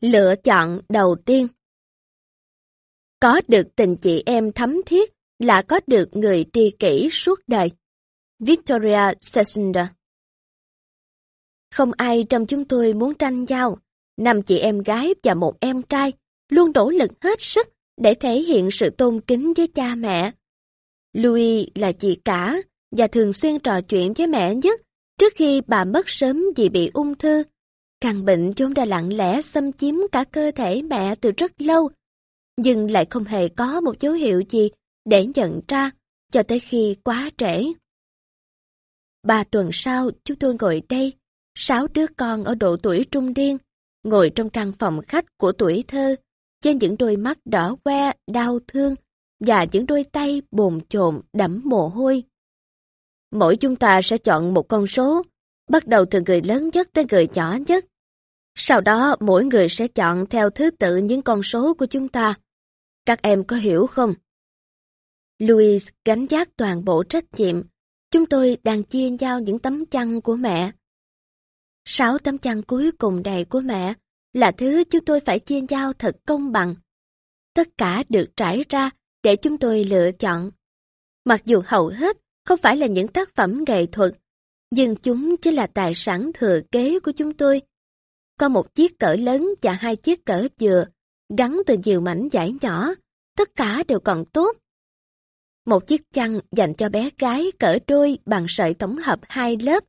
Lựa chọn đầu tiên Có được tình chị em thấm thiết là có được người tri kỷ suốt đời. Victoria Sesunda Không ai trong chúng tôi muốn tranh giao. Năm chị em gái và một em trai luôn nỗ lực hết sức để thể hiện sự tôn kính với cha mẹ. Louis là chị cả và thường xuyên trò chuyện với mẹ nhất trước khi bà mất sớm vì bị ung thư. Căn bệnh chúng đã lặng lẽ xâm chiếm cả cơ thể mẹ từ rất lâu, nhưng lại không hề có một dấu hiệu gì để nhận ra cho tới khi quá trễ. Ba tuần sau, chúng tôi ngồi đây, sáu đứa con ở độ tuổi trung niên, ngồi trong căn phòng khách của tuổi thơ, trên những đôi mắt đỏ que, đau thương và những đôi tay bồn chồn đẫm mồ hôi. Mỗi chúng ta sẽ chọn một con số, bắt đầu từ người lớn nhất tới người nhỏ nhất. Sau đó mỗi người sẽ chọn theo thứ tự những con số của chúng ta. Các em có hiểu không? Louis gánh giác toàn bộ trách nhiệm. Chúng tôi đang chia nhau những tấm chăn của mẹ. Sáu tấm chăn cuối cùng đầy của mẹ là thứ chúng tôi phải chia nhau thật công bằng. Tất cả được trải ra để chúng tôi lựa chọn. Mặc dù hầu hết không phải là những tác phẩm nghệ thuật, nhưng chúng chỉ là tài sản thừa kế của chúng tôi. Có một chiếc cỡ lớn và hai chiếc cỡ vừa, gắn từ nhiều mảnh giải nhỏ, tất cả đều còn tốt. Một chiếc chăn dành cho bé gái cỡ đôi bằng sợi tổng hợp hai lớp.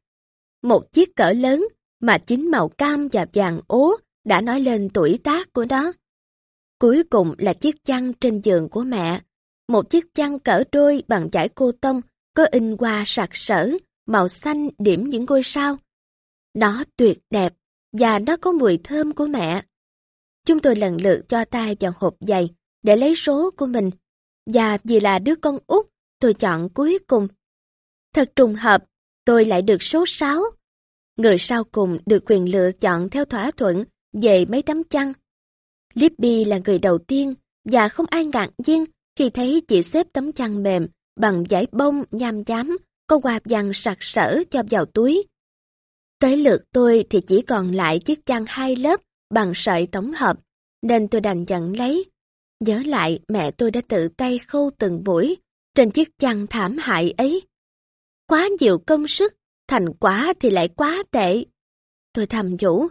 Một chiếc cỡ lớn mà chính màu cam và vàng ố đã nói lên tuổi tác của nó. Cuối cùng là chiếc chăn trên giường của mẹ. Một chiếc chăn cỡ đôi bằng vải cô tông có in hoa sặc sỡ, màu xanh điểm những ngôi sao. Nó tuyệt đẹp và nó có mùi thơm của mẹ. Chúng tôi lần lượt cho tay vào hộp giày để lấy số của mình. Và vì là đứa con út, tôi chọn cuối cùng. Thật trùng hợp, tôi lại được số 6. Người sau cùng được quyền lựa chọn theo thỏa thuận về mấy tấm chăn. Libby là người đầu tiên và không ai ngạc nhiên khi thấy chị xếp tấm chăn mềm bằng giải bông nham chám, có quạp dằn sặc sỡ cho vào túi. Tới lượt tôi thì chỉ còn lại chiếc chăn hai lớp bằng sợi tổng hợp, nên tôi đành nhận lấy. Nhớ lại mẹ tôi đã tự tay khâu từng buổi trên chiếc chăn thảm hại ấy. Quá nhiều công sức, thành quả thì lại quá tệ. Tôi thầm nhủ,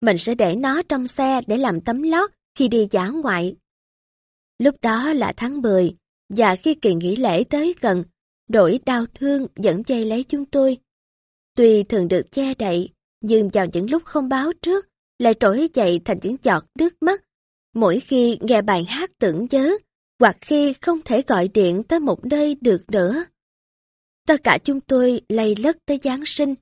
mình sẽ để nó trong xe để làm tấm lót khi đi giả ngoại. Lúc đó là tháng 10, và khi kỳ nghỉ lễ tới gần, đổi đau thương dẫn dây lấy chúng tôi. Tuy thường được che đậy, nhưng vào những lúc không báo trước, lại trỗi dậy thành những giọt nước mắt. Mỗi khi nghe bài hát tưởng nhớ, hoặc khi không thể gọi điện tới một nơi được nữa. Tất cả chúng tôi lây lất tới Giáng sinh,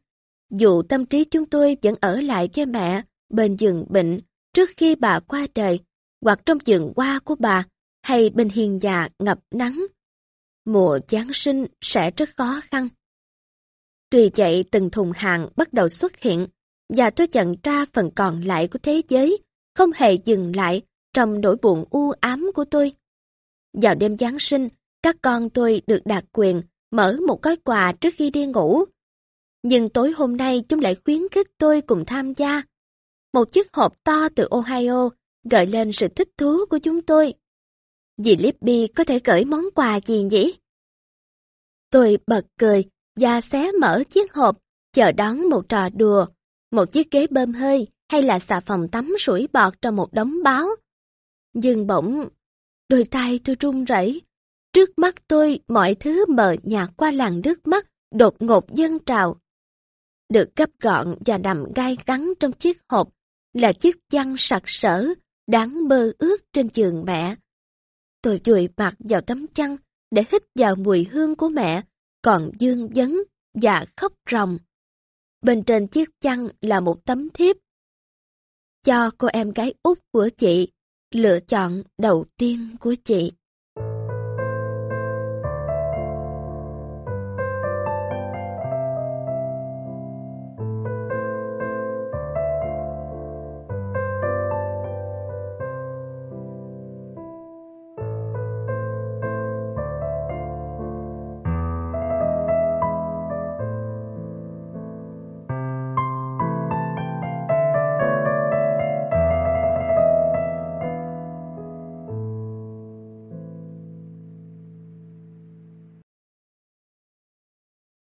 dù tâm trí chúng tôi vẫn ở lại với mẹ bên giường bệnh trước khi bà qua đời, hoặc trong giường hoa của bà hay bên hiên nhà ngập nắng. Mùa Giáng sinh sẽ rất khó khăn. Tuy vậy từng thùng hàng bắt đầu xuất hiện và tôi nhận ra phần còn lại của thế giới không hề dừng lại trong nỗi buồn u ám của tôi. Vào đêm Giáng sinh, các con tôi được đạt quyền mở một gói quà trước khi đi ngủ. Nhưng tối hôm nay chúng lại khuyến khích tôi cùng tham gia. Một chiếc hộp to từ Ohio gợi lên sự thích thú của chúng tôi. Dì Libby có thể gửi món quà gì nhỉ? Tôi bật cười và xé mở chiếc hộp, chờ đón một trò đùa, một chiếc ghế bơm hơi hay là xà phòng tắm sủi bọt trong một đống báo. Nhưng bỗng, đôi tay tôi run rẩy. Trước mắt tôi mọi thứ mờ nhạt qua làn nước mắt đột ngột dâng trào. Được gấp gọn và nằm gai gắn trong chiếc hộp là chiếc chăn sặc sỡ, đáng mơ ước trên giường mẹ. Tôi dụi mặt vào tấm chăn để hít vào mùi hương của mẹ, còn dương vấn và khóc ròng. Bên trên chiếc chăn là một tấm thiếp. Cho cô em gái út của chị, lựa chọn đầu tiên của chị.